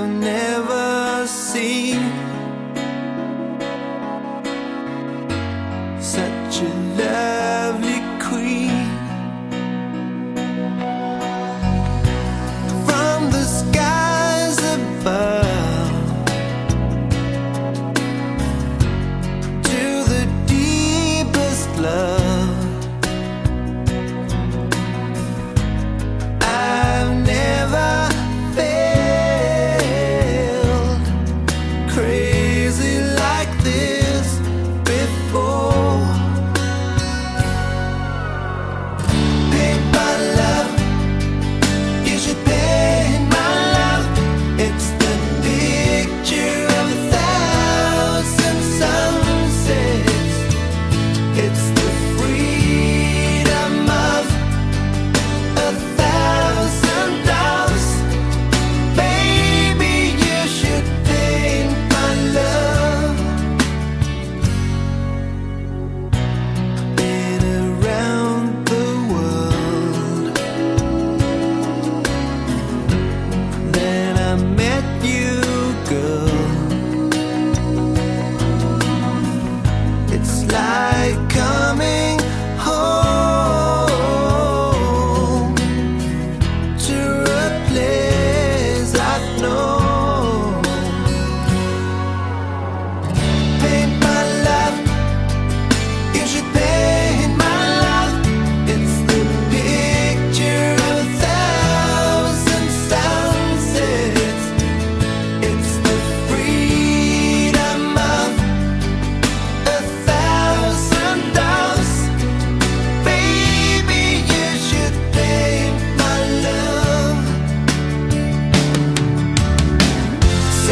I've never seen. Such a lovely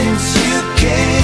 since you came